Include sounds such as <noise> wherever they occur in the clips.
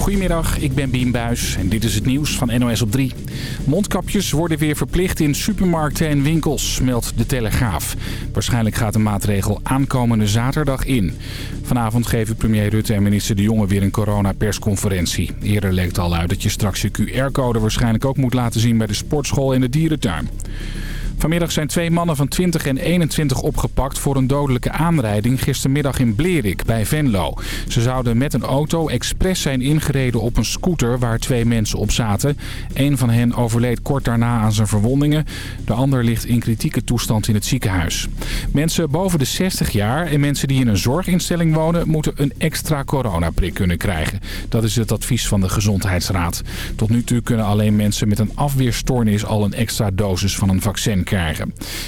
Goedemiddag, ik ben Bien Buis en dit is het nieuws van NOS op 3. Mondkapjes worden weer verplicht in supermarkten en winkels, meldt de Telegraaf. Waarschijnlijk gaat de maatregel aankomende zaterdag in. Vanavond geven premier Rutte en minister De Jonge weer een coronapersconferentie. Eerder leek het al uit dat je straks je QR-code waarschijnlijk ook moet laten zien bij de sportschool en de dierentuin. Vanmiddag zijn twee mannen van 20 en 21 opgepakt voor een dodelijke aanrijding gistermiddag in Blerik bij Venlo. Ze zouden met een auto expres zijn ingereden op een scooter waar twee mensen op zaten. Een van hen overleed kort daarna aan zijn verwondingen. De ander ligt in kritieke toestand in het ziekenhuis. Mensen boven de 60 jaar en mensen die in een zorginstelling wonen moeten een extra coronaprik kunnen krijgen. Dat is het advies van de Gezondheidsraad. Tot nu toe kunnen alleen mensen met een afweerstoornis al een extra dosis van een vaccin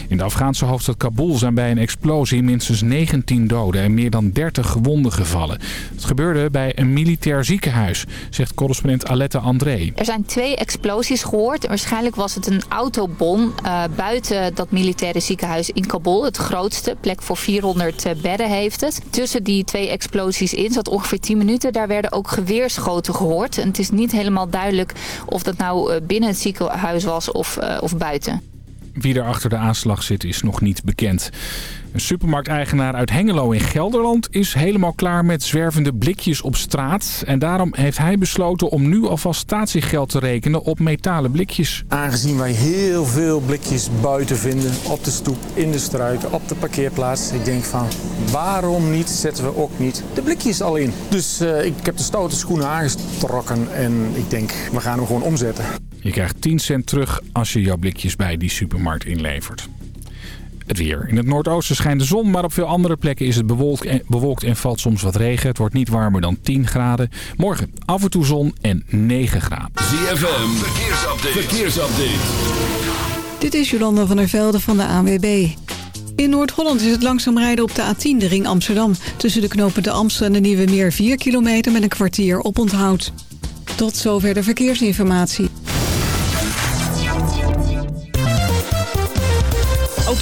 In de Afghaanse hoofdstad Kabul zijn bij een explosie minstens 19 doden en meer dan 30 gewonden gevallen. Het gebeurde bij een militair ziekenhuis, zegt correspondent Alette André. Er zijn twee explosies gehoord. Waarschijnlijk was het een autobom uh, buiten dat militaire ziekenhuis in Kabul. Het grootste, plek voor 400 eh, bedden heeft het. Tussen die twee explosies in zat ongeveer 10 minuten. Daar werden ook geweerschoten gehoord. Het is niet helemaal duidelijk of dat nou eh, binnen het ziekenhuis was of, of buiten. Wie er achter de aanslag zit is nog niet bekend. Een supermarkteigenaar uit Hengelo in Gelderland is helemaal klaar met zwervende blikjes op straat. En daarom heeft hij besloten om nu alvast statiegeld te rekenen op metalen blikjes. Aangezien wij heel veel blikjes buiten vinden, op de stoep, in de struiken, op de parkeerplaats. Ik denk van, waarom niet zetten we ook niet de blikjes al in? Dus uh, ik heb de stoute schoenen aangetrokken en ik denk, we gaan hem gewoon omzetten. Je krijgt 10 cent terug als je jouw blikjes bij die supermarkt inlevert. Het weer. In het noordoosten schijnt de zon, maar op veel andere plekken is het bewolkt en, bewolkt en valt soms wat regen. Het wordt niet warmer dan 10 graden. Morgen af en toe zon en 9 graden. ZFM, verkeersupdate. verkeersupdate. Dit is Jolanda van der Velde van de ANWB. In Noord-Holland is het langzaam rijden op de A10, de ring Amsterdam. Tussen de knopen de Amstel en de Nieuwe Meer 4 kilometer met een kwartier op onthoud. Tot zover de verkeersinformatie.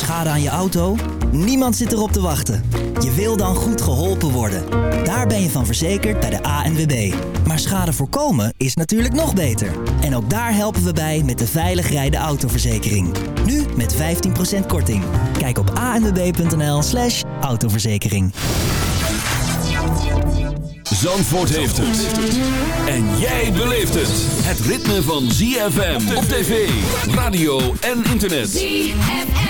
Schade aan je auto? Niemand zit erop te wachten. Je wil dan goed geholpen worden. Daar ben je van verzekerd bij de ANWB. Maar schade voorkomen is natuurlijk nog beter. En ook daar helpen we bij met de veilig rijden autoverzekering. Nu met 15% korting. Kijk op anwb.nl slash autoverzekering. Zandvoort heeft het. En jij beleeft het. Het ritme van ZFM op tv, radio en internet. ZFM.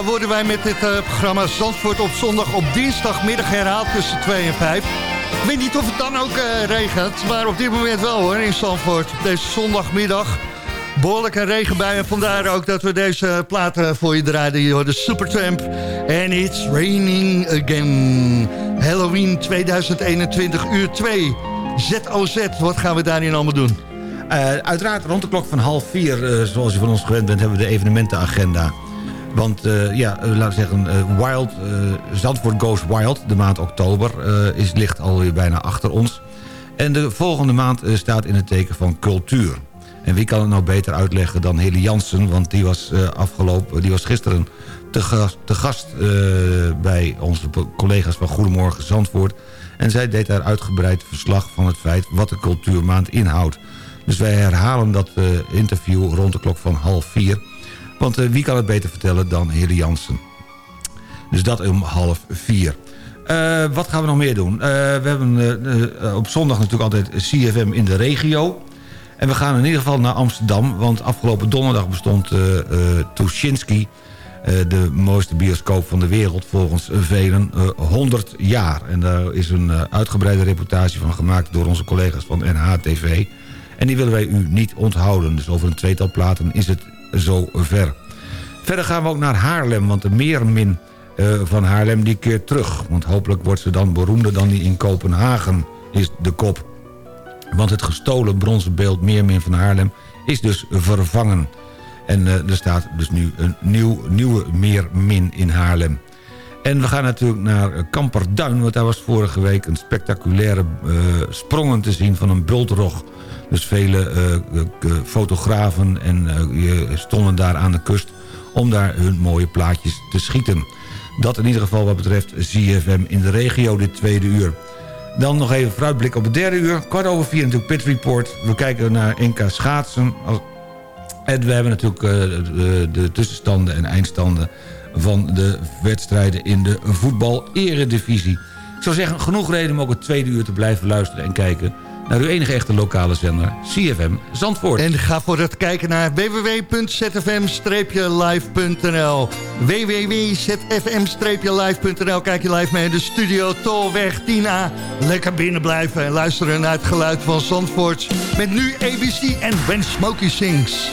Nou worden wij met dit uh, programma Zandvoort op zondag op dinsdagmiddag herhaald tussen 2 en 5. Ik weet niet of het dan ook uh, regent, maar op dit moment wel hoor in Zandvoort. Deze zondagmiddag behoorlijke regenbuien. Vandaar ook dat we deze platen voor je draaien. Je hoort de Supertramp en It's Raining Again. Halloween 2021 uur 2. ZOZ, wat gaan we daarin allemaal doen? Uh, uiteraard rond de klok van half vier, zoals je van ons gewend bent... hebben we de evenementenagenda. Want uh, ja, laten we zeggen, Wild, Zandvoort Goes Wild, de maand oktober... is, ligt alweer bijna achter ons. En de volgende maand staat in het teken van cultuur. En wie kan het nou beter uitleggen dan Heli Jansen... want die was, afgelopen, die was gisteren te gast, bij onze collega's van Goedemorgen Zandvoort... en zij deed daar uitgebreid verslag van het feit wat de cultuurmaand inhoudt. Dus wij herhalen dat interview rond de klok van half vier. Want uh, wie kan het beter vertellen dan Heli Jansen? Dus dat om half vier. Uh, wat gaan we nog meer doen? we hebben op zondag natuurlijk altijd CFM in de regio. En we gaan in ieder geval naar Amsterdam. Want afgelopen donderdag bestond Tuschinski... de mooiste bioscoop van de wereld volgens velen 100 jaar. En daar is een uitgebreide reportage van gemaakt... door onze collega's van NHTV... En die willen wij u niet onthouden. Dus over een tweetal platen is het zo ver. Verder gaan we ook naar Haarlem, want de meermin uh, van Haarlem die keert terug. Want hopelijk wordt ze dan beroemder dan die in Kopenhagen, is de kop. Want het gestolen bronzen beeld Meermin van Haarlem is dus vervangen. En uh, er staat dus nu een nieuw, nieuwe Meermin in Haarlem. En we gaan natuurlijk naar Kamperduin, want daar was vorige week een spectaculaire uh, sprongen te zien van een bultrog. Dus vele uh, fotografen en stonden daar aan de kust om daar hun mooie plaatjes te schieten. Dat in ieder geval wat betreft ZFM in de regio dit tweede uur. Dan nog even vooruitblik op het derde uur. Kwart over vier natuurlijk Pit Report. We kijken naar NK Schaatsen. En we hebben natuurlijk de tussenstanden en eindstanden van de wedstrijden in de voetbal-eredivisie. Ik zou zeggen, genoeg reden om ook het tweede uur te blijven luisteren en kijken naar uw enige echte lokale zender, CFM Zandvoort. En ga voor het kijken naar www.zfm-live.nl www.zfm-live.nl Kijk je live mee in de studio Tolweg 10A. Lekker binnen blijven en luisteren naar het geluid van Zandvoort. Met nu ABC en When Smokey Sings.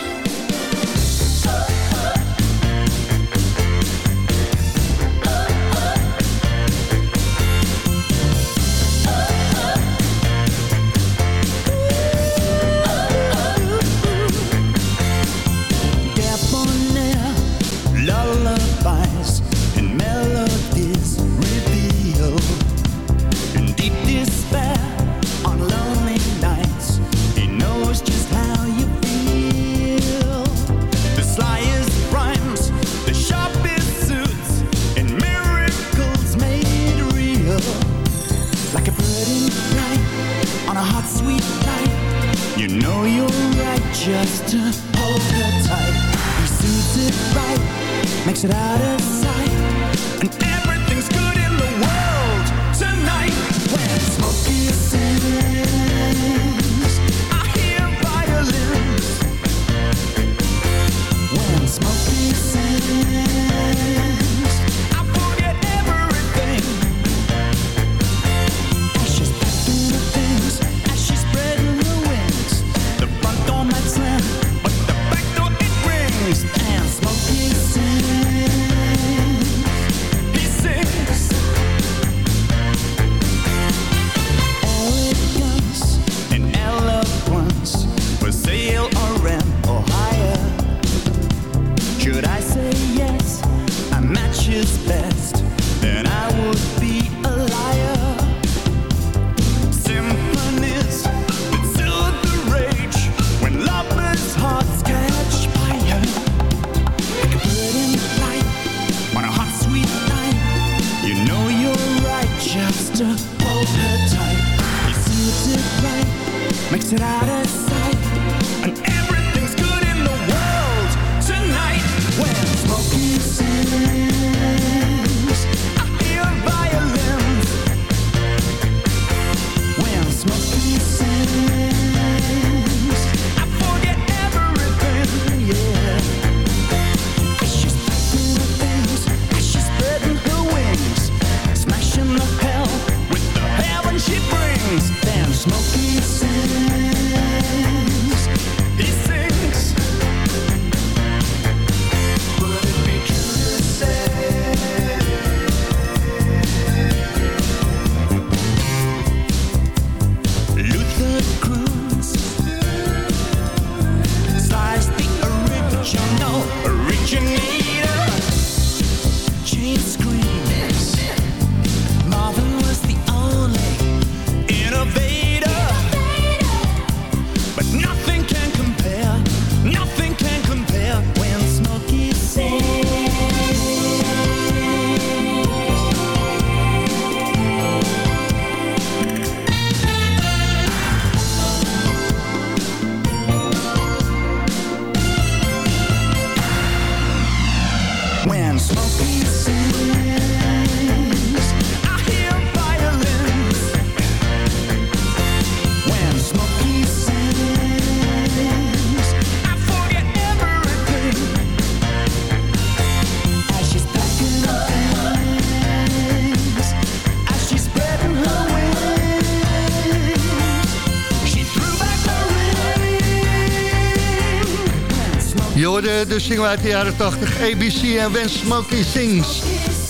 De, de single uit de jaren 80, ABC en When Smokey Sings.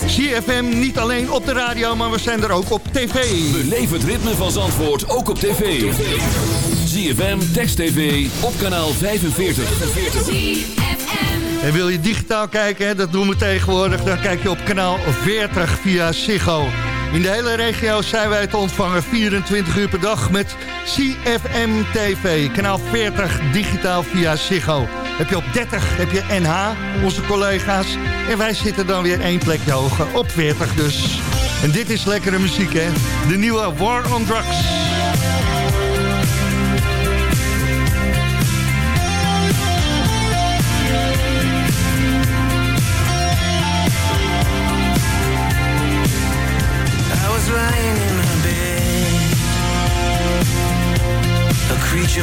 CFM niet alleen op de radio, maar we zijn er ook op tv. Beleef het ritme van Zandvoort ook op tv. CFM, Text TV, op kanaal 45. En wil je digitaal kijken, dat doen we tegenwoordig... dan kijk je op kanaal 40 via Ziggo. In de hele regio zijn wij te ontvangen 24 uur per dag met CFM TV. Kanaal 40 digitaal via Ziggo. Heb je op 30 heb je NH, onze collega's. En wij zitten dan weer één plekje hoger, op 40 dus. En dit is lekkere muziek, hè? De nieuwe War on Drugs.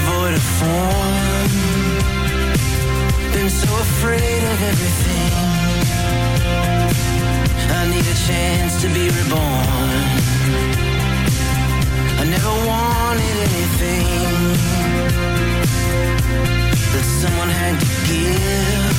void of form been so afraid of everything. I need a chance to be reborn. I never wanted anything that someone had to give.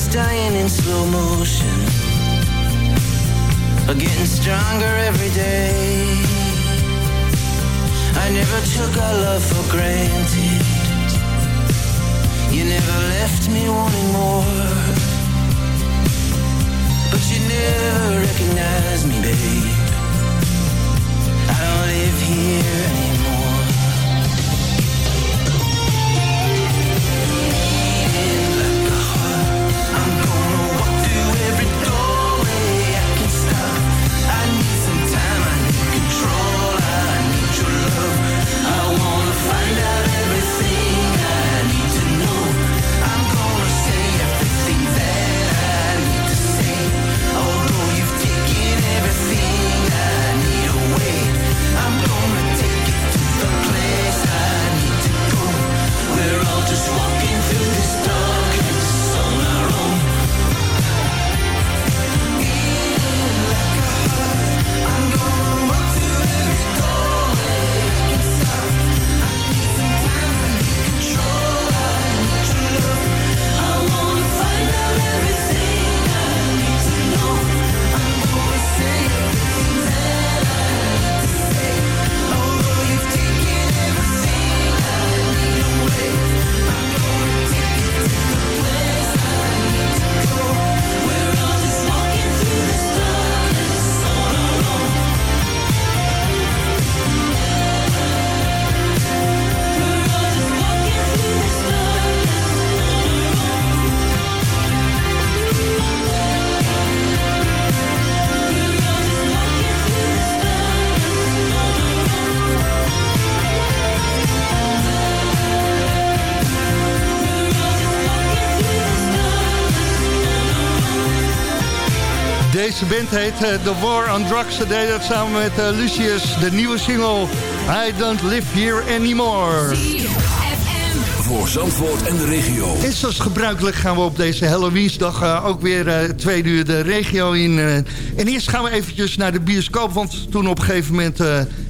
Is dying in slow motion. Or getting stronger every day. I never took our love for granted. You never left me wanting more. But you never recognized me, babe. I don't live here anymore Deze band heet The War on Drugs. Ze deden dat samen met Lucius, de nieuwe single I Don't Live Here Anymore voor Zandvoort en de regio. En zoals gebruikelijk gaan we op deze Halloweensdag uh, ook weer twee uur de regio in. En eerst gaan we eventjes naar de bioscoop. Want toen op een gegeven moment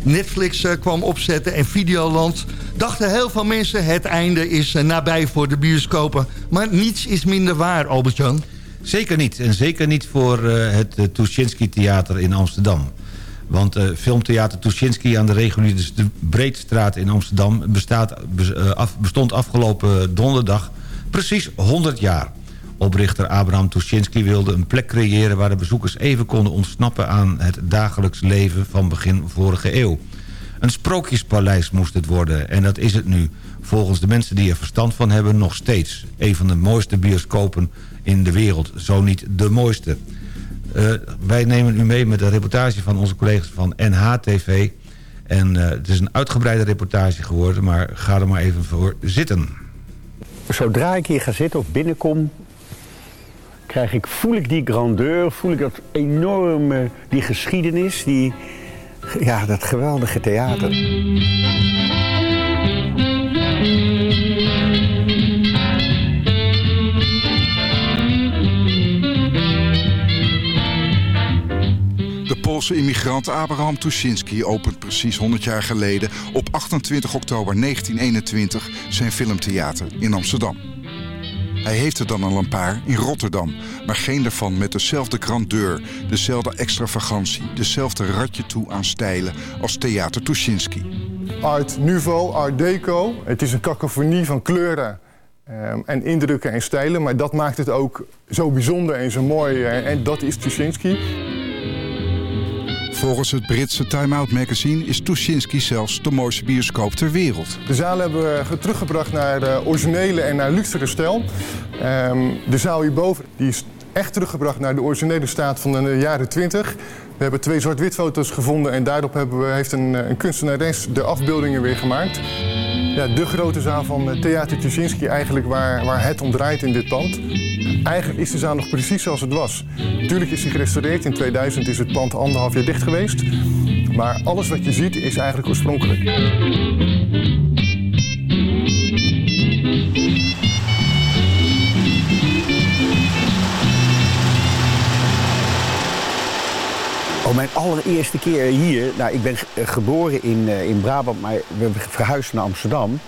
Netflix kwam opzetten en Videoland... dachten heel veel mensen het einde is nabij voor de bioscopen. Maar niets is minder waar, Albert-Jan. Zeker niet. En zeker niet voor het Tuschinski Theater in Amsterdam. Want uh, filmtheater Tuschinski aan de reguliere de Breedstraat in Amsterdam... Bestaat, bestond afgelopen donderdag precies 100 jaar. Oprichter Abraham Tuschinski wilde een plek creëren... waar de bezoekers even konden ontsnappen aan het dagelijks leven van begin vorige eeuw. Een sprookjespaleis moest het worden en dat is het nu. Volgens de mensen die er verstand van hebben nog steeds. Een van de mooiste bioscopen in de wereld, zo niet de mooiste... Uh, wij nemen u mee met de reportage van onze collega's van NHTV. En uh, het is een uitgebreide reportage geworden, maar ga er maar even voor zitten. Zodra ik hier ga zitten of binnenkom, krijg ik, voel ik die grandeur, voel ik dat enorme, die geschiedenis, die, ja, dat geweldige theater. Poolse immigrant Abraham Tuschinski opent precies 100 jaar geleden op 28 oktober 1921 zijn filmtheater in Amsterdam. Hij heeft er dan al een paar in Rotterdam, maar geen daarvan met dezelfde grandeur, dezelfde extravagantie, dezelfde ratje toe aan stijlen als Theater Tuschinski. Art Nouveau, Art Deco. Het is een cacophonie van kleuren ehm, en indrukken en stijlen, maar dat maakt het ook zo bijzonder en zo mooi. En dat is Tuschinski. Volgens het Britse Time Out magazine is Tuschinski zelfs de mooiste bioscoop ter wereld. De zaal hebben we teruggebracht naar de originele en naar luxere stijl. Ehm, de zaal hierboven die is echt teruggebracht naar de originele staat van de jaren 20. We hebben twee zwart-wit foto's gevonden en daarop hebben we, heeft een, een kunstenares de afbeeldingen weer gemaakt. Ja, de grote zaal van Theater Tuschinski eigenlijk waar, waar het om draait in dit pand. Eigenlijk is de zaal nog precies zoals het was. Natuurlijk is hij gerestaureerd. In 2000 is het pand anderhalf jaar dicht geweest. Maar alles wat je ziet is eigenlijk oorspronkelijk. Mijn allereerste keer hier. Nou, ik ben geboren in, in Brabant, maar we verhuisd naar Amsterdam.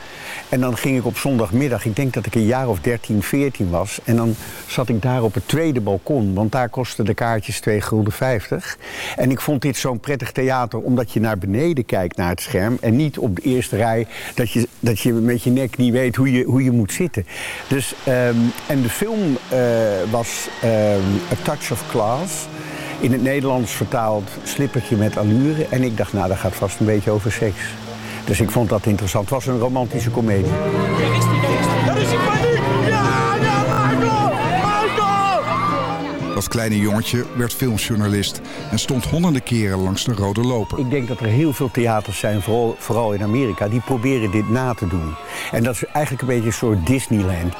En dan ging ik op zondagmiddag, ik denk dat ik een jaar of 13, 14 was. En dan zat ik daar op het tweede balkon, want daar kosten de kaartjes 2 gulden 50. En ik vond dit zo'n prettig theater, omdat je naar beneden kijkt naar het scherm. En niet op de eerste rij, dat je, dat je met je nek niet weet hoe je, hoe je moet zitten. Dus, um, en de film uh, was um, A Touch of Class. In het Nederlands vertaald Slippertje met allure. En ik dacht, nou, dat gaat vast een beetje over seks. Dus ik vond dat interessant. Het was een romantische komedie. Dat is Ja, ja, Marco! Marco! Dat kleine jongetje werd filmjournalist en stond honderden keren langs de rode loper. Ik denk dat er heel veel theaters zijn, vooral, vooral in Amerika, die proberen dit na te doen. En dat is eigenlijk een beetje een soort Disneyland.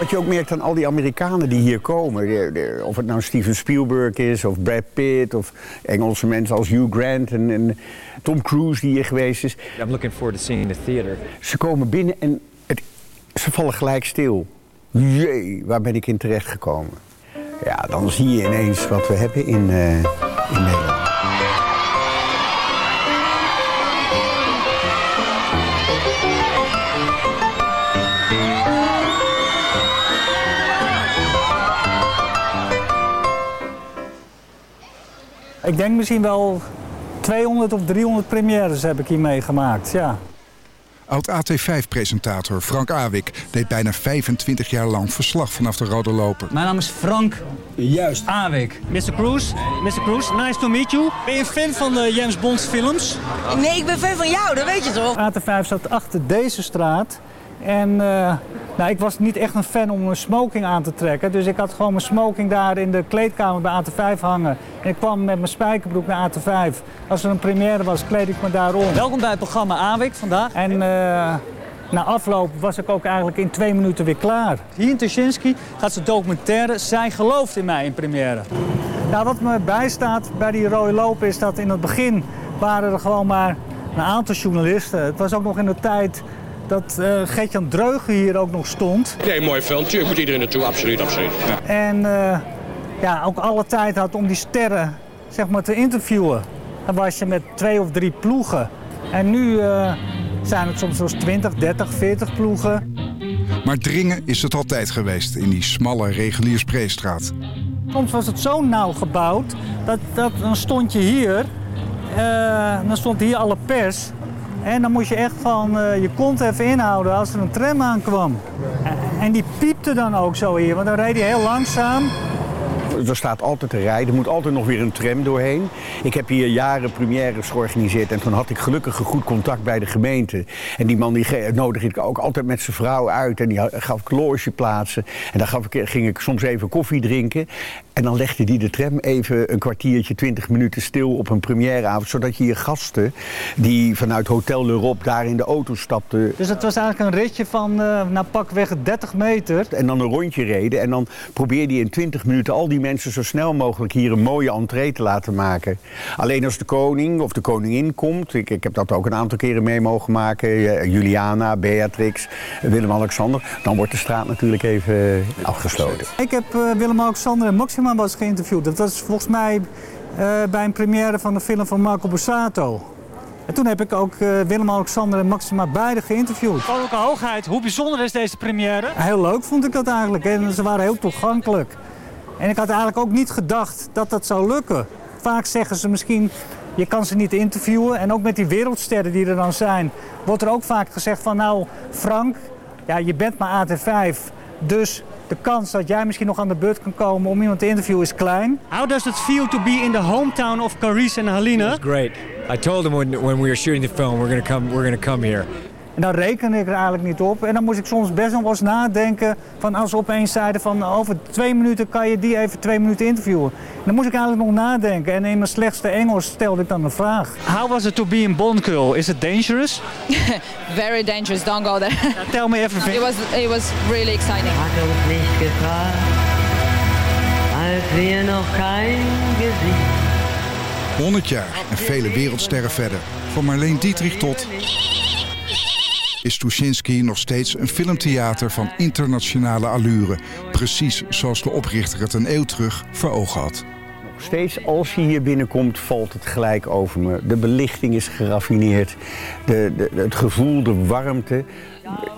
Wat je ook merkt aan al die Amerikanen die hier komen. of het nou Steven Spielberg is, of Brad Pitt, of Engelse mensen als Hugh Grant en, en Tom Cruise die hier geweest is. I'm looking forward to seeing the theater. Ze komen binnen en het, ze vallen gelijk stil. Jee, waar ben ik in terecht gekomen? Ja, dan zie je ineens wat we hebben in, uh, in Nederland. Ik denk misschien wel 200 of 300 premières heb ik hier meegemaakt, ja. Oud-AT5-presentator Frank Awik deed bijna 25 jaar lang verslag vanaf de Rode Loper. Mijn naam is Frank Juist. Awik. Mr. Cruz, Mr. Cruz, nice to meet you. Ben je fan van de James Bond films? Nee, ik ben fan van jou, dat weet je toch? AT5 zat achter deze straat. En uh, nou, ik was niet echt een fan om een smoking aan te trekken. Dus ik had gewoon mijn smoking daar in de kleedkamer bij AT5 hangen. En ik kwam met mijn spijkerbroek naar AT5. Als er een première was, kleed ik me daar om. Welkom bij het programma AWIK vandaag. En uh, na afloop was ik ook eigenlijk in twee minuten weer klaar. Hier in Tuschinski gaat ze documentaire Zij gelooft in mij in première. Nou, wat me bijstaat bij die rode loop is dat in het begin waren er gewoon maar een aantal journalisten. Het was ook nog in de tijd dat uh, Gertjan Dreugen hier ook nog stond. Nee, mooi film. Tuurlijk moet iedereen naartoe. Absoluut, absoluut. Ja. En uh, ja, ook alle tijd had om die sterren zeg maar, te interviewen. Dan was je met twee of drie ploegen. En nu uh, zijn het soms zoals 20, 30, 40 ploegen. Maar dringen is het altijd geweest in die smalle regulierspreestraat. Soms was het zo nauw gebouwd dat, dat dan stond je hier, uh, dan stond hier alle pers. En dan moest je echt van uh, je kont even inhouden als er een tram aankwam. En die piepte dan ook zo hier, want dan reed hij heel langzaam. Er staat altijd een rij, er moet altijd nog weer een tram doorheen. Ik heb hier jaren premières georganiseerd en toen had ik gelukkig een goed contact bij de gemeente. En die man die nodigde ik ook altijd met zijn vrouw uit en die gaf ik logeplaatsen. En dan gaf ik, ging ik soms even koffie drinken. En dan legde die de tram even een kwartiertje, twintig minuten stil op een premièreavond. Zodat je je gasten die vanuit Hotel L'Europe daar in de auto stapten. Dus het was eigenlijk een ritje van uh, naar pakweg 30 meter. En dan een rondje reden. En dan probeerde je in 20 minuten al die mensen zo snel mogelijk hier een mooie entree te laten maken. Alleen als de koning of de koningin komt. Ik, ik heb dat ook een aantal keren mee mogen maken. Juliana, Beatrix, Willem-Alexander. Dan wordt de straat natuurlijk even afgesloten. Ik heb uh, Willem-Alexander en Maxima was geïnterviewd. Dat was volgens mij uh, bij een première van de film van Marco Borsato. En toen heb ik ook uh, Willem-Alexander en Maxima beide geïnterviewd. Koninklijke Hoogheid, hoe bijzonder is deze première? Heel leuk vond ik dat eigenlijk. En ze waren heel toegankelijk. En ik had eigenlijk ook niet gedacht dat dat zou lukken. Vaak zeggen ze misschien, je kan ze niet interviewen. En ook met die wereldsterren die er dan zijn, wordt er ook vaak gezegd van... nou, Frank, ja, je bent maar AT5, dus de kans dat jij misschien nog aan de beurt kan komen om iemand te interviewen is klein. How does it feel to be in the hometown of Carice en Halina? It's great. I told them when, when we were shooting the film, we're going to come, we're going to come here. En daar reken ik er eigenlijk niet op. En dan moest ik soms best nog wel eens nadenken van als ze opeens zeiden van over twee minuten kan je die even twee minuten interviewen. Dan moest ik eigenlijk nog nadenken en in mijn slechtste Engels stelde ik dan een vraag. How was it to be in Bond Girl? Is it dangerous? <laughs> Very dangerous, don't go there. Tell me everything. It was, it was really exciting. Hat uns nicht gefragt, als noch kein Gesicht 100 jaar en vele wereldsterren verder. Van Marleen Dietrich tot is Tuschinski nog steeds een filmtheater van internationale allure. Precies zoals de oprichter het een eeuw terug voor ogen had. Nog steeds als je hier binnenkomt valt het gelijk over me. De belichting is geraffineerd. De, de, het gevoel, de warmte.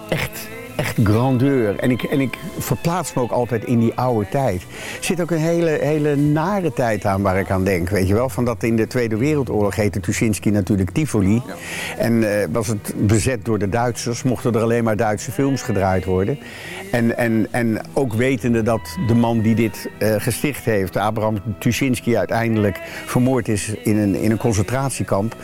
Echt echt grandeur. En ik, en ik verplaats me ook altijd in die oude tijd. Er zit ook een hele, hele nare tijd aan waar ik aan denk. Weet je wel, van dat in de Tweede Wereldoorlog heette Tuschinski natuurlijk Tivoli. Ja. En uh, was het bezet door de Duitsers, mochten er alleen maar Duitse films gedraaid worden. En, en, en ook wetende dat de man die dit uh, gesticht heeft, Abraham Tuschinski, uiteindelijk vermoord is in een, in een concentratiekamp,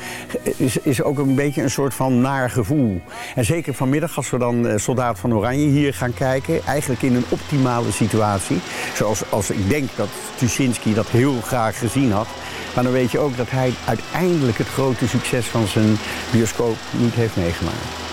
is, is ook een beetje een soort van naar gevoel. En zeker vanmiddag als we dan uh, soldaat van Oranje hier gaan kijken. Eigenlijk in een optimale situatie. Zoals als ik denk dat Tuschinski dat heel graag gezien had. Maar dan weet je ook dat hij uiteindelijk het grote succes van zijn bioscoop niet heeft meegemaakt.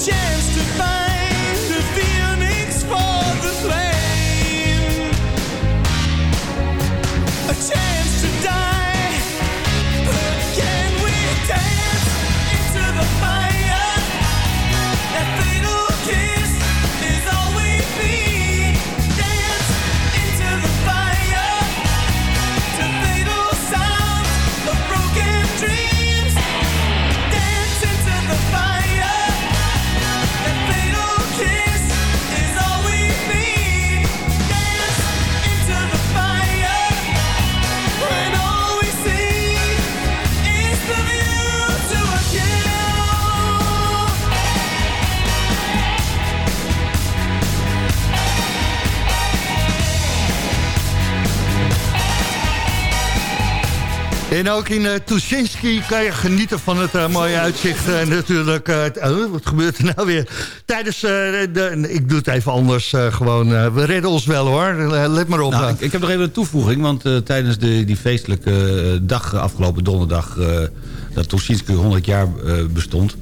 A En ook in uh, Tuschinski kan je genieten van het eh, mooie uitzicht. natuurlijk, eh, het- oh, wat gebeurt er nou weer? Tijdens de... Ik doe het even anders gewoon. we redden ons wel hoor. Let maar op. Nou, ik, ik heb nog even een toevoeging, want tijdens de, die feestelijke dag afgelopen donderdag... dat Tuschinski 100 jaar bestond...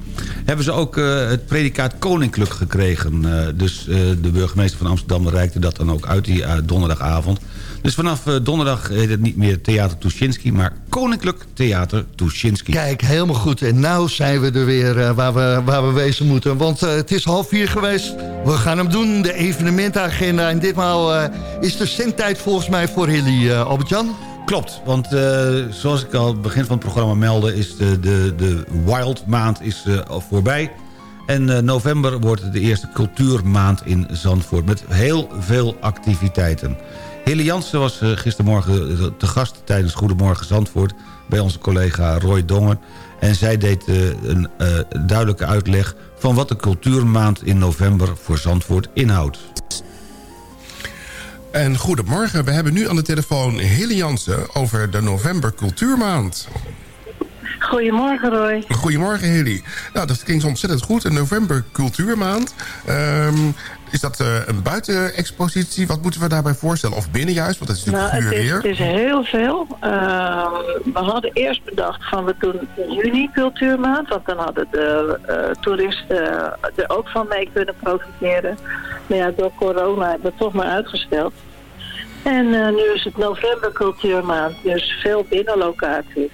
hebben ze ook het predicaat koninklijk gekregen. Dus de burgemeester van Amsterdam reikte dat dan ook uit die donderdagavond. Dus vanaf eh, donderdag heet het niet meer Theater Tuschinski... maar Koninklijk Theater Tuschinski. Kijk, helemaal goed. En nou zijn we er weer eh, waar, we, waar we wezen moeten. Want eh, het is half vier geweest. We gaan hem doen, de evenementenagenda. En ditmaal is er zendtijd volgens mij voor Hilly, Albert-Jan. Klopt, want zoals ik al het begin van het programma meldde... is de, de, de Wild maand is, voorbij. En november wordt de eerste cultuurmaand in Zandvoort... met heel veel activiteiten. Heli Jansen was eh, gistermorgen te gast tijdens Goedemorgen Zandvoort... bij onze collega Roy Dongen. En zij deed eh, een eh, duidelijke uitleg... van wat de cultuurmaand in november voor Zandvoort inhoudt. En goedemorgen, we hebben nu aan de telefoon Hille Jansen over de November Cultuurmaand. Goedemorgen Roy. Goedemorgen Hilly. Nou, dat klinkt ontzettend goed. Een November Cultuurmaand. Ehm, is dat eh, een buitenexpositie? Wat moeten we daarbij voorstellen? Of binnen juist? Want het is Nou, natuurlijk het, is, guur het weer. is heel veel. Ehm, we hadden eerst bedacht van we doen juni cultuurmaand. Want dan hadden de eh, toeristen er ook van mee kunnen profiteren. Maar ja, door corona hebben we het toch maar uitgesteld. En eh, nu is het november cultuurmaand. Dus veel binnenlocaties.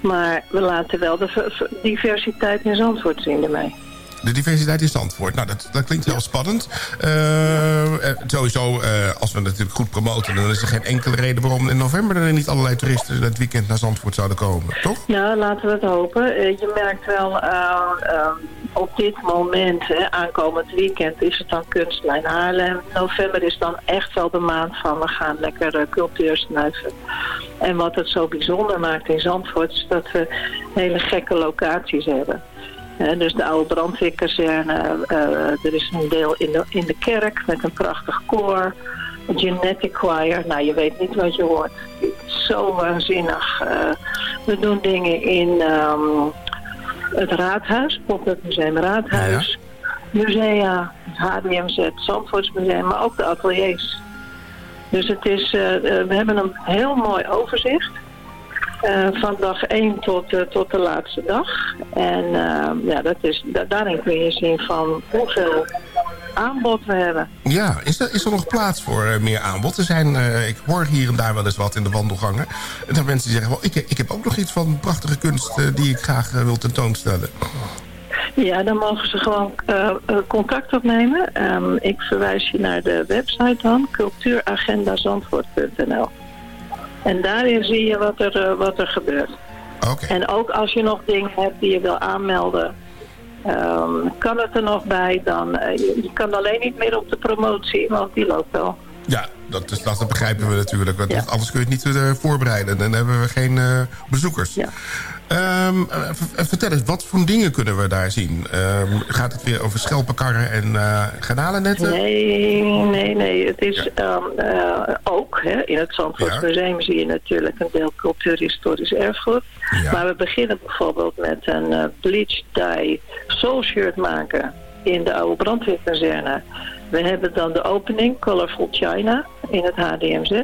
Maar we laten wel de diversiteit in Zandvoort zien ermee. De diversiteit in Zandvoort. Nou, dat, dat klinkt heel spannend. Eh, eh, sowieso, eh, als we natuurlijk goed promoten... dan is er geen enkele reden waarom in november... er niet allerlei toeristen het weekend naar Zandvoort zouden komen. Toch? Nou, laten we het hopen. Je merkt wel, op dit moment, hè, aankomend weekend, is het dan Kunstlijn Haarlem. November is dan echt wel de maand van we gaan lekker cultuur snuiven. En wat het zo bijzonder maakt in Zandvoort is dat we hele gekke locaties hebben. Eh, dus de oude brandweerkazerne, eh, er is een deel in de, in de kerk met een prachtig koor. Een genetic choir, nou je weet niet wat je hoort. Zo waanzinnig. Eh, we doen dingen in ehm, het raadhuis, Pop-up Museum Raadhuis. Musea, het HDMZ, Zandvoortsmuseum, maar ook de ateliers. Dus het is, eh, eh, we hebben een heel mooi overzicht. Eh, van dag 1 tot, eh, tot de laatste dag. En eh, ja, dat is, da- daarin kun je zien van hoeveel aanbod we hebben. Ja, is er, is er nog plaats voor eh, meer aanbod? Er zijn, ik hoor hier en daar wel eens wat in de wandelgangen. En dan mensen die zeggen, ik, ik heb ook nog iets van prachtige kunst... die ik graag wil tentoonstellen. Ja, dan mogen ze gewoon contact opnemen. Ehm, ik verwijs je naar de website dan, cultuuragendazandvoort.nl. En daarin zie je wat er, eh, wat er gebeurt. En ook als je nog dingen hebt die je wil aanmelden, ehm, kan het er nog bij. Dan, eh, je, kan alleen niet meer op de promotie, want die loopt wel. Ja, dat, is, dat begrijpen we natuurlijk. Want Anders kun je het niet eh, voorbereiden. Dan hebben we geen bezoekers. Ehm, eh, v- vertel eens, wat voor dingen kunnen we daar zien? Ehm, gaat het weer over schelpenkarren en eh garnalennetten? Nee, nee, nee. Het is ehm, eh, ook, hè, in het Zandvoort Ja. Museum zie je natuurlijk een deel cultuurhistorisch erfgoed. Maar we beginnen bijvoorbeeld met een eh, bleach dye soul shirt maken in de oude brandweerkazerne. We hebben dan de opening Colorful China in het HDMZ.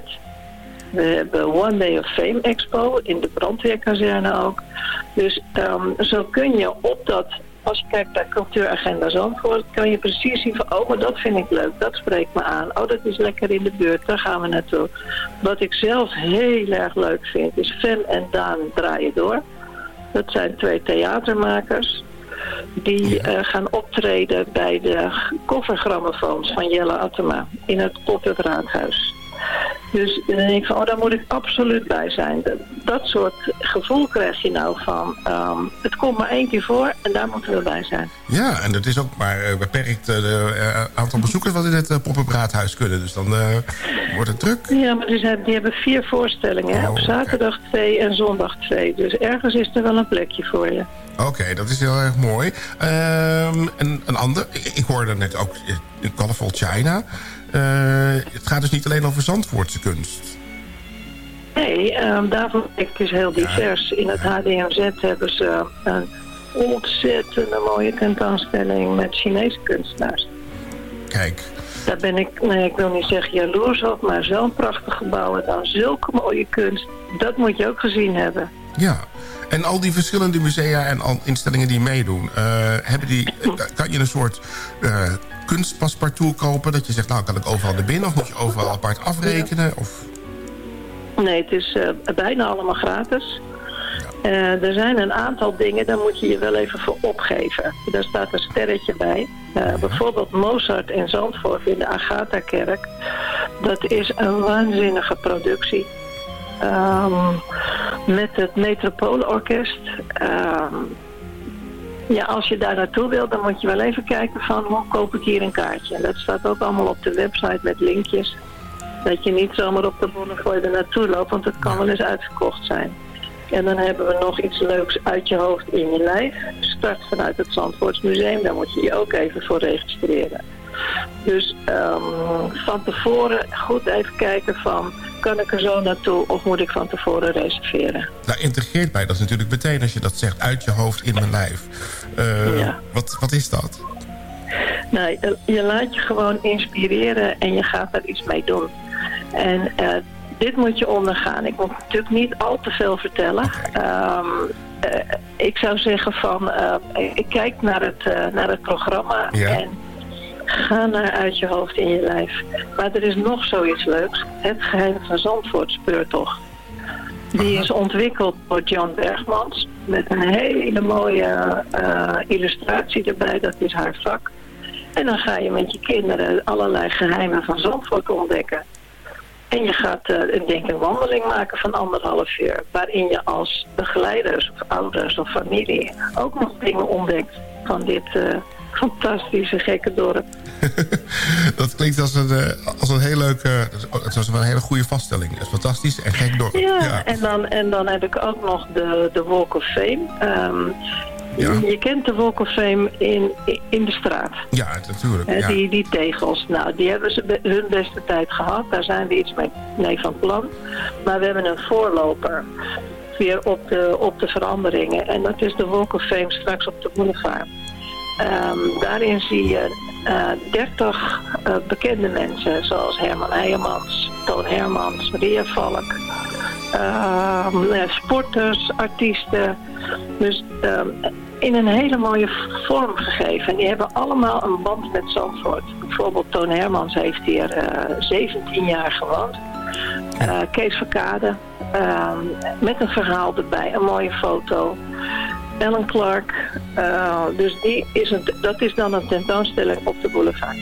We hebben One Day of Fame Expo in de brandweerkazerne ook. Dus ehm, zo kun je op dat, als je kijkt naar cultuuragenda Zandvoort, kan je precies zien van, oh, maar dat vind ik leuk, dat spreekt me aan. Oh, dat is lekker in de buurt, daar gaan we naartoe. Wat ik zelf heel erg leuk vind, is Fem en Daan draaien door. Dat zijn twee theatermakers. Die eh, gaan optreden bij de koffergrammofoons van Jelle Attema in het op het raadhuis. Dus dan denk ik van, oh, daar moet ik absoluut bij zijn. Dat, dat soort gevoel krijg je nou van, ehm, het komt maar één keer voor en daar moeten we bij zijn. Ja, en het is ook maar eh, beperkt het aantal bezoekers... wat in het uh, pop-up raadhuis kunnen. Dus dan wordt het druk. Ja, maar die, zijn, die hebben vier voorstellingen. hè, op zaterdag twee en zondag twee. Dus ergens is er wel een plekje voor je. Oké, dat is heel erg mooi. Ehm, en een ander, ik, ik hoorde net ook Colorful China. Eh, het gaat dus niet alleen over Zandvoortse kunst. Nee, ehm daarvoor is het heel divers. In het HDMZ hebben ze een ontzettende mooie tentoonstelling met Chinese kunstenaars. Kijk. Daar ben ik, nee, ik wil niet zeggen jaloers op, maar zo'n prachtig gebouw en dan zulke mooie kunst. Dat moet je ook gezien hebben. Ja, en al die verschillende musea en al instellingen die meedoen... eh, hebben die, eh, <clears throat> kan je een soort eh kunstpaspartout kopen... dat je zegt, nou kan ik overal naar binnen... of moet je overal apart afrekenen? Of... Nee, het is eh, bijna allemaal gratis. Eh, er zijn een aantal dingen, daar moet je je wel even voor opgeven. Daar staat een sterretje bij. Eh, bijvoorbeeld Mozart in Zandvoort in de Agatha-kerk. Dat is een waanzinnige productie. Ehm, met het Metropoolorkest. Ehm, ja, als je daar naartoe wil, dan moet je wel even kijken van hoe koop ik hier een kaartje. En dat staat ook allemaal op de website met linkjes. Dat je niet zomaar op de Bonnefoy er naartoe loopt, want het kan wel eens uitverkocht zijn. En dan hebben we nog iets leuks uit je hoofd in je lijf. Start vanuit het Zandvoortsmuseum, daar moet je je ook even voor registreren. Dus ehm, van tevoren goed even kijken van, kan ik er zo naartoe of moet ik van tevoren reserveren? Daar integreert bij dat natuurlijk meteen als je dat zegt... uit je hoofd in mijn lijf. Eh, Ja. wat, wat is dat? Nou, je- laat je gewoon inspireren en je gaat daar iets mee doen. En eh, dit moet je ondergaan. Ik moet natuurlijk niet al te veel vertellen. Ehm, eh, ik zou zeggen van, ik kijk naar het, naar het programma Ja. en ga naar uit je hoofd in je lijf. Maar er is nog zoiets leuks. Het geheim van Zandvoort speurtocht. Die is ontwikkeld door John Bergmans. Met een hele mooie eh, illustratie erbij. Dat is haar vak. En dan ga je met je kinderen allerlei geheimen van Zandvoort ontdekken. En je gaat een, denk een wandeling maken van anderhalf uur. Waarin je als begeleiders of ouders of familie ook nog dingen ontdekt van dit eh, fantastische gekke dorp. <laughs> Dat klinkt als een, eh, als een heel leuk... eh, het was wel een hele goede vaststelling. Het is fantastisch en gek dorp. Ja, En, dan, en dan heb ik ook nog de, de Walk of Fame. Ehm, Je kent de Walk of Fame in, in de straat. Ja, natuurlijk. Hè, ja. die, die tegels, nou, die hebben ze hun beste tijd gehad. Daar zijn we iets mee, mee van plan. Maar we hebben een voorloper weer op de, op de veranderingen. En dat is de Walk of Fame straks op de boulevard. Ehm, daarin zie je eh 30 eh, bekende mensen, zoals Herman Eijemans, Toon Hermans, Maria Valk, ehm, eh, sporters, artiesten. Dus ehm, in een hele mooie vorm gegeven. En die hebben allemaal een band met Zandvoort. Bijvoorbeeld Toon Hermans heeft hier eh 17 jaar gewoond. Kees Verkade, met een verhaal erbij, een mooie foto. Ellen Clark, eh, dus die is een, dat is dan een tentoonstelling op de boulevard.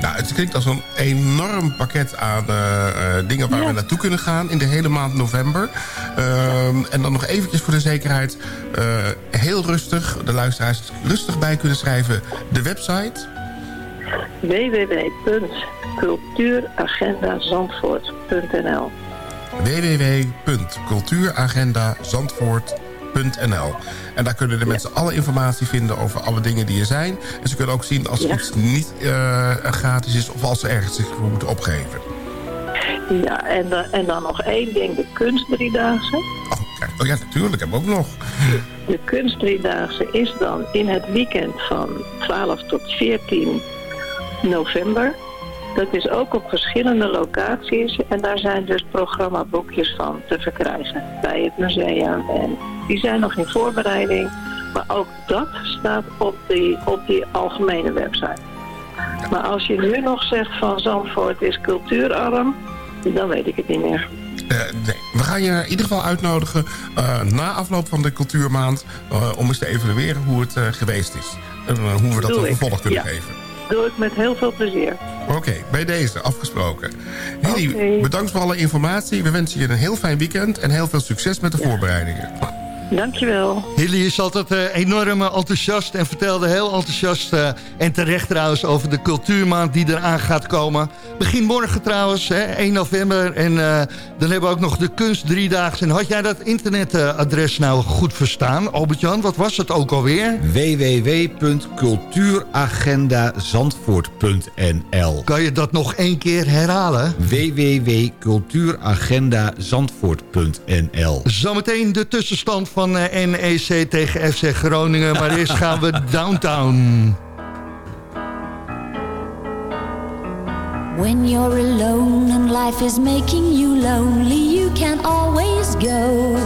Nou, het klinkt als een enorm pakket aan eh, eh, dingen waar we naartoe kunnen gaan in de hele maand november. Ehm, en dan nog eventjes voor de zekerheid, heel rustig, de luisteraars rustig bij kunnen schrijven, de website. www.cultuuragendazandvoort.nl www.cultuuragendazandvoort.nl En daar kunnen de mensen alle informatie vinden over alle dingen die er zijn. En ze kunnen ook zien als iets niet eh, gratis is... of als ze ergens zich moeten opgeven. Ja, en, dan- en dan nog één ding, de kunstdriedaagse. Oh ja, natuurlijk, hebben we ook nog. De kunstdriedaagse is dan in het weekend van 12 tot 14 november. Dat is ook op verschillende locaties en daar zijn dus programmaboekjes van te verkrijgen bij het museum. En die zijn nog in voorbereiding, maar ook dat staat op die, op die algemene website. Maar als je nu nog zegt van Zandvoort is cultuurarm, dan weet ik het niet meer. Eh, nee, we gaan je in ieder geval uitnodigen eh, na afloop van de cultuurmaand... eh, om eens te evalueren hoe het geweest is. En hoe we dat een vervolg kunnen Ja. geven. Doe ik met heel veel plezier. Oké, bij deze, afgesproken. Hilly, bedankt voor alle informatie. We wensen je een heel fijn weekend en heel veel succes met de voorbereidingen. Dankjewel. Hilly is altijd eh, enorm eh, enthousiast en vertelde heel enthousiast... eh, en terecht trouwens over de cultuurmaand die eraan gaat komen. Begin morgen trouwens, hè, 1 november. En eh, dan hebben we ook nog de kunst driedaags. En had jij dat internetadres nou goed verstaan, Albert-Jan? Wat was het ook alweer? www.cultuuragendazandvoort.nl Kan je dat nog één keer herhalen? www.cultuuragendazandvoort.nl Zometeen de tussenstand van eh, NEC tegen FC Groningen. Maar eerst gaan we <laughs> downtown. When you're alone and life is making you lonely, you can always go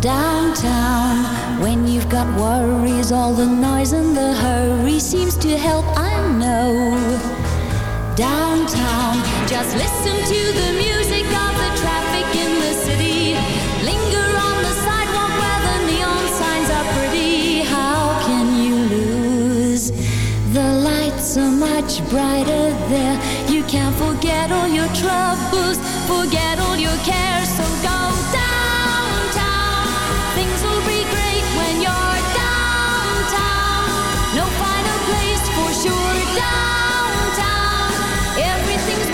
downtown. When you've got worries, all the noise and the hurry seems to help, I know. Downtown, just listen to the music much brighter there. You can forget all your troubles, forget all your cares. So go downtown. Things will be great when you're downtown. No place for sure. Downtown, everything's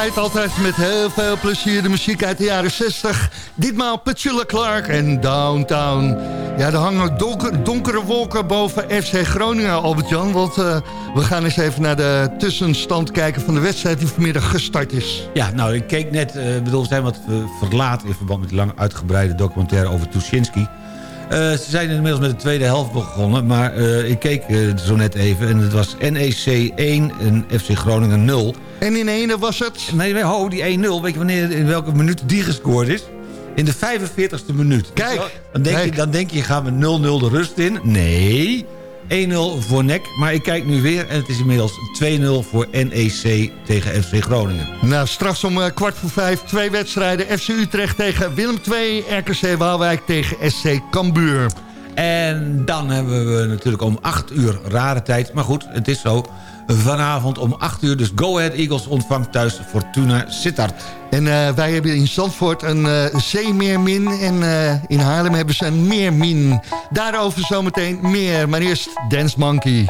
We draaien altijd met heel veel plezier de muziek uit de jaren 60. Ditmaal Petula Clark en Downtown. Ja, er hangen donker, donkere wolken boven FC Groningen, Albert-Jan. Want eh, we gaan eens even naar de tussenstand kijken van de wedstrijd die vanmiddag gestart is. Ja, nou, ik keek net, eh, bedoel, we zijn wat eh, verlaat in verband met die lang uitgebreide documentaire over Tuschinski. Eh, ze zijn inmiddels met de tweede helft begonnen, maar eh, ik keek eh, zo net even... en het was NEC 1 en FC Groningen 0. En in ene was het? Nee, nee ho, die 1-0, weet je wanneer, in welke minuut die gescoord is? In de 45ste minuut. Kijk, Dan denk, Je, dan denk je, gaan we 0-0 de rust in? Nee, 1-0 voor NEC. Maar ik kijk nu weer en het is inmiddels 2-0 voor NEC tegen FC Groningen. Nou, straks om eh, kwart voor vijf twee wedstrijden. FC Utrecht tegen Willem II, RKC Waalwijk tegen SC Cambuur. En dan hebben we natuurlijk om 8 uur rare tijd. Maar goed, het is zo. Vanavond om 8 uur, dus Go Ahead Eagles ontvangt thuis Fortuna Sittard. En eh, wij hebben in Zandvoort een uh, zeemeermin. En eh, in Haarlem hebben ze een meermin. Daarover zometeen meer. Maar eerst Dance Monkey.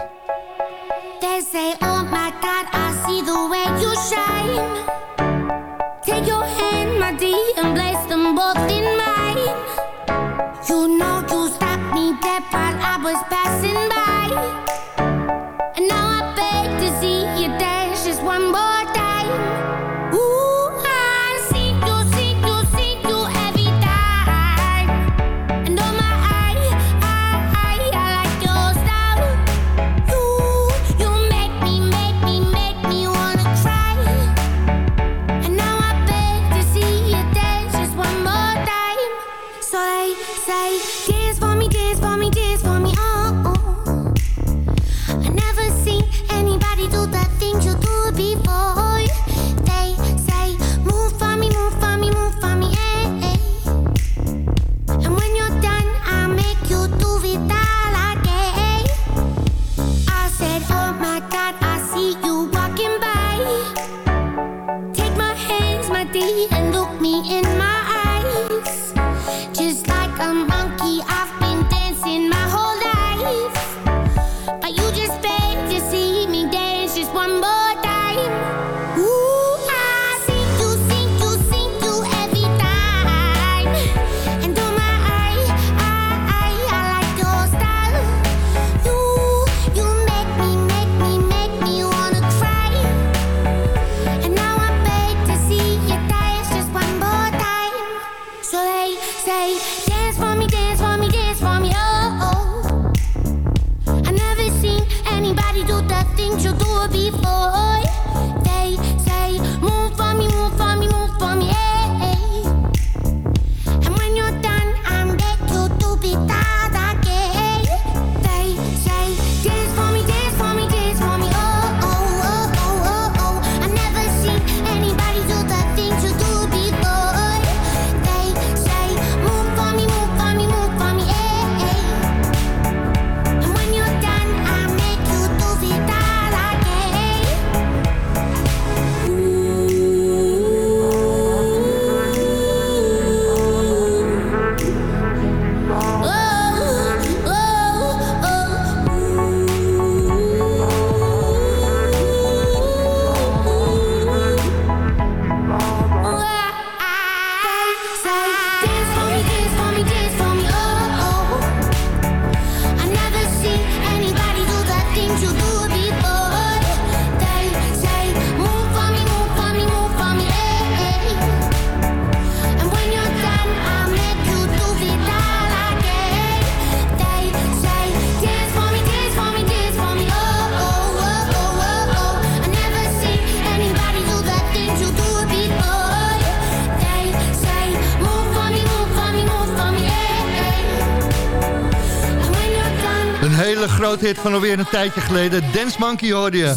They say, oh my God, I see the way you shine. you do a beat hit van alweer een tijdje geleden. Dance Monkey hoorde je.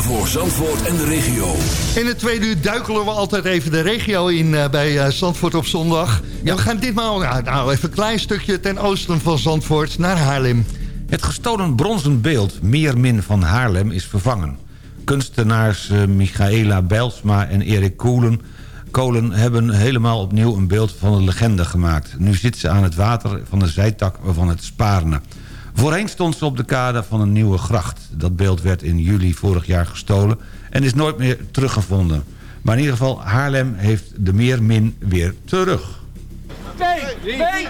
Voor Zandvoort en de regio. In het tweede uur duikelen we altijd even de regio in eh, bij eh, Zandvoort op zondag. En we gaan ditmaal nou, nou, even een klein stukje ten oosten van Zandvoort naar Haarlem. Het gestolen bronzen beeld Meermin van Haarlem is vervangen. Kunstenaars eh, Michaela Bijlsma en Erik Koelen, Kolen hebben helemaal opnieuw een beeld van de legende gemaakt. Nu zit ze aan het water van de zijtak van het Spaarne. Voorheen stond ze op de kade van een nieuwe gracht. Dat beeld werd in juli vorig jaar gestolen en is nooit meer teruggevonden. Maar in ieder geval, Haarlem heeft de Meermin weer terug. Twee, twee,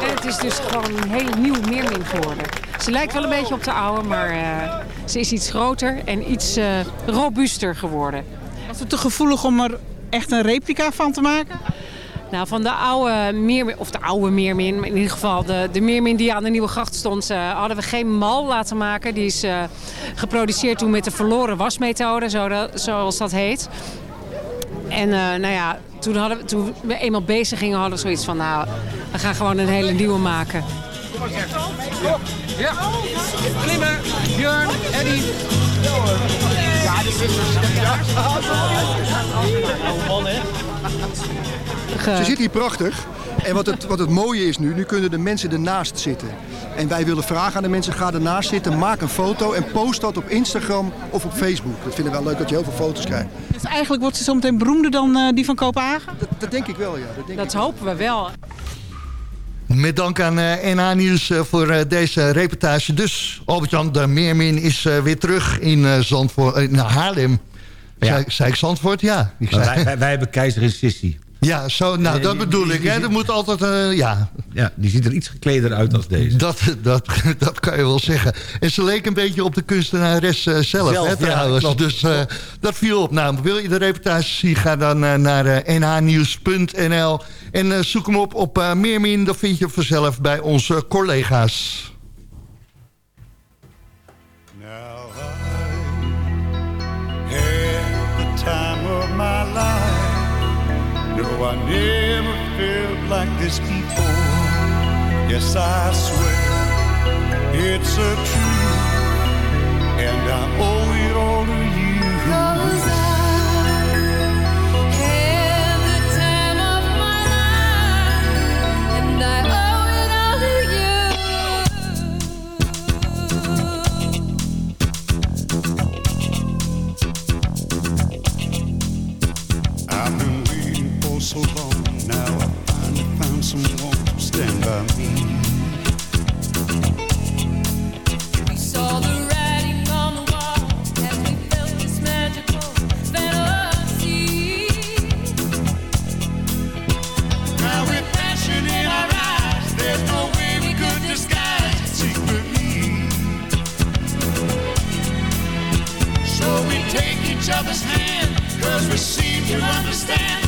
En het is dus gewoon een hele nieuwe meermin geworden. Ze lijkt wel een beetje op de oude, maar eh, ze is iets groter en iets eh, robuuster geworden. Was het te gevoelig om er echt een replica van te maken? Nou, van de oude Meermin, of de oude Meermin, in ieder geval de, de Meermin die aan de Nieuwe Gracht stond, uh, hadden we geen mal laten maken. Die is uh, geproduceerd toen met de verloren wasmethode, zo dat, zoals dat heet. En uh, nou ja, toen, hadden we, toen we eenmaal bezig gingen, hadden we zoiets van, nou, we gaan gewoon een hele nieuwe maken. Ja. Klimmen, Björn, Eddie. Ja, dit Ze zit hier prachtig. En wat het, wat het mooie is nu, nu kunnen de mensen ernaast zitten. En wij willen vragen aan de mensen, ga ernaast zitten, maak een foto en post dat op Instagram of op Facebook. Dat vinden we wel leuk dat je heel veel foto's krijgt. Dus eigenlijk wordt ze zometeen beroemder dan uh, die van Kopenhagen? Dat, dat, denk ik wel, ja. Dat, denk dat ik hopen we wel. Met dank aan uh, NH Nieuws uh, voor uh, deze reportage. Dus Albert-Jan de Meermin is weer terug in, Zandvoort, in Haarlem. Ja. Zei, zei ik Zandvoort? Ja. Ik zei... wij, wij, wij, hebben keizer in Sissi. Ja, zo, nou, dat bedoel ik. Hè. Er moet altijd, uh, ja. Ja, die ziet er iets gekleder uit als deze. Dat, dat, <laughs> dat kan je wel zeggen. En ze leek een beetje op de kunstenares zelf, zelf, hè, trouwens. Ja, dus uh, dat viel op. Nou, wil je de reportage zien, ga dan naar nhnieuws.nl en zoek hem op op Meermin. Dat vind je vanzelf bij onze collega's. I never felt like this before. Yes, I swear it's a truth, and I owe it so long now I finally found someone to stand by me. We saw the writing on the wall as we felt this magical fantasy. Now with passion in our eyes, there's no way we could disguise secretly. So we take each other's hand, cause we seem to understand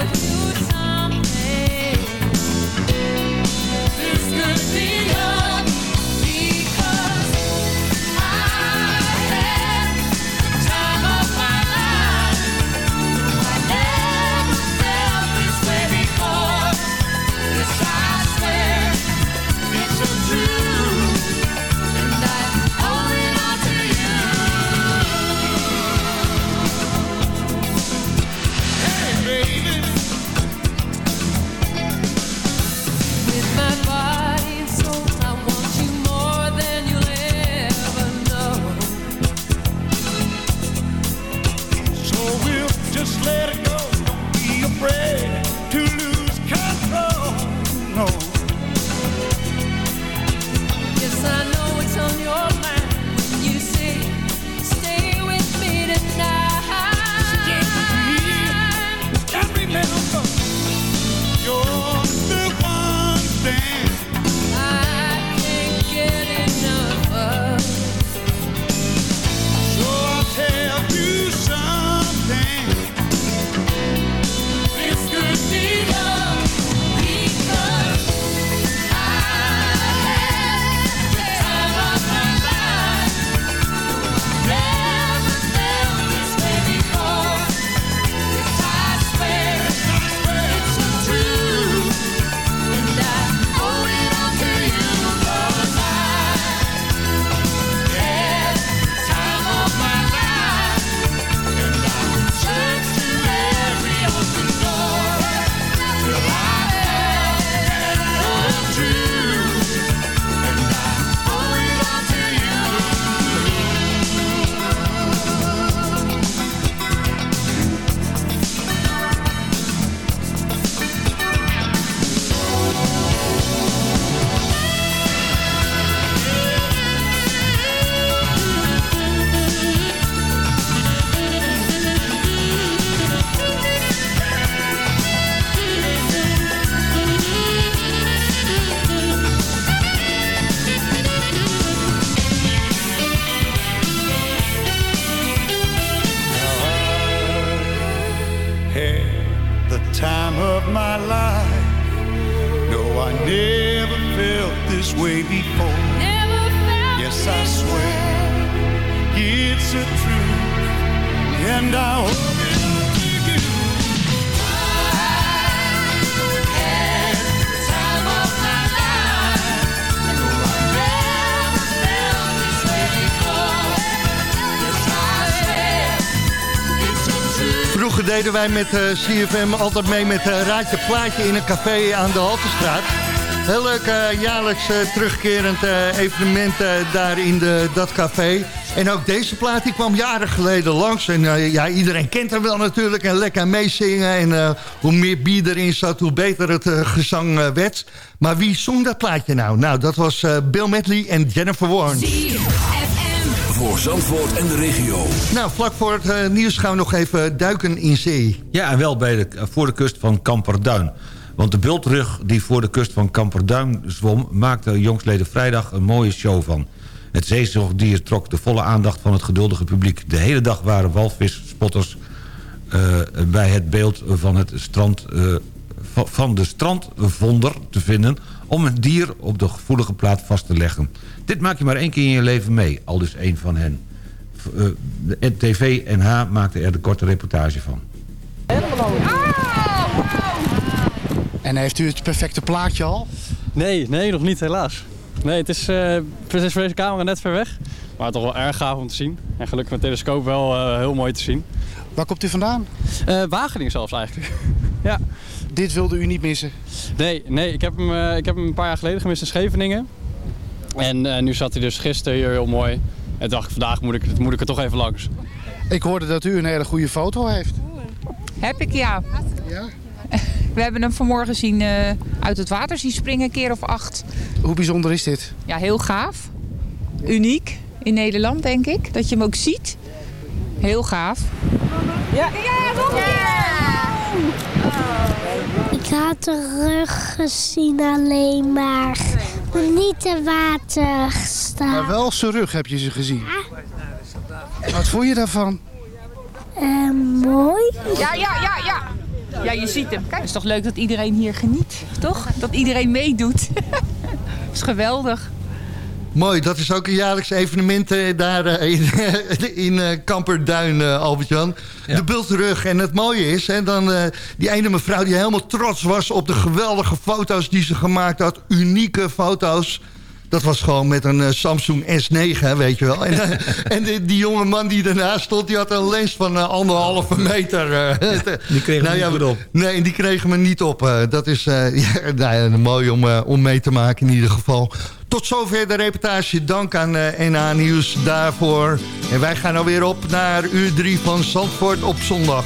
wij met eh, CFM altijd mee met uh, Raadje Plaatje in een café aan de Haltestraat. Heel leuk eh, jaarlijks eh, terugkerend eh, evenement eh, daar in de, dat café. En ook deze plaat die kwam jaren geleden langs. En eh, ja, iedereen kent hem wel natuurlijk en lekker meezingen. En eh, hoe meer bier erin zat, hoe beter het eh, gezang eh, werd. Maar wie zong dat plaatje nou? Nou, dat was eh, Bill Medley en Jennifer Warnes. Voor Zandvoort en de regio. Nou, vlak voor het eh, nieuws gaan we nog even duiken in zee. Ja, en wel bij de, voor de kust van Kamperduin. Want de bultrug die voor de kust van Kamperduin zwom... maakte jongsleden vrijdag een mooie show van. Het zeezoogdier trok de volle aandacht van het geduldige publiek. De hele dag waren walvisspotters eh, bij het beeld van, het strand, eh, va- van de strandvonder te vinden... om het dier op de gevoelige plaat vast te leggen. Dit maak je maar één keer in je leven mee, al dus één van hen. Eh, de TV NH maakte er de korte reportage van. En heeft u het perfecte plaatje al? Nee, nee, nog niet helaas. Nee, het is, eh, het is voor deze camera net ver weg. Maar toch wel erg gaaf om te zien. En gelukkig met telescoop wel eh, heel mooi te zien. Waar komt u vandaan? Eh Wageningen zelfs eigenlijk. Ja. Dit wilde u niet missen? Nee, nee ik, heb hem, eh, ik heb hem een paar jaar geleden gemist in Scheveningen. En eh, nu zat hij dus gisteren hier heel mooi. En dacht ik, vandaag moet ik, moet ik er toch even langs. Ik hoorde dat u een hele goede foto heeft. Heb ik, ja. <laughs> We hebben hem vanmorgen zien eh, uit het water zien springen, een keer of acht. Hoe bijzonder is dit? Ja, heel gaaf. Uniek in Nederland, denk ik. Dat je hem ook ziet. Heel gaaf. Ja, had de rug gezien alleen maar. Niet te water staan. Maar wel zijn rug heb je ze gezien. Wat vond je daarvan? Eh, mooi. Ja, ja, ja, ja. Ja, je ziet hem. Kijk, het is toch leuk dat iedereen hier geniet, toch? Dat iedereen meedoet. <laughs> Dat is geweldig. Mooi, dat is ook een jaarlijks evenement eh, daar eh, in, <laughs> in eh, Kamperduin, eh, Albert-Jan. De bultrug. En het mooie is, hè, dan, die ene mevrouw die helemaal trots was op de geweldige foto's die ze gemaakt had. Unieke foto's. Dat was gewoon met een eh, Samsung S9, hè, weet je wel. En, <laughs> eh, en die, die jonge man die ernaast stond, die had een lens van eh, anderhalve meter. Die kregen Nou ja, niet op. Nee, die kregen we niet op. dat is eh, <laughs> ja, nou ja, mooi om, om mee te maken in ieder geval. Tot zover de reportage. Dank aan eh NA Nieuws daarvoor. En wij gaan alweer op naar uur 3 van Zandvoort op zondag.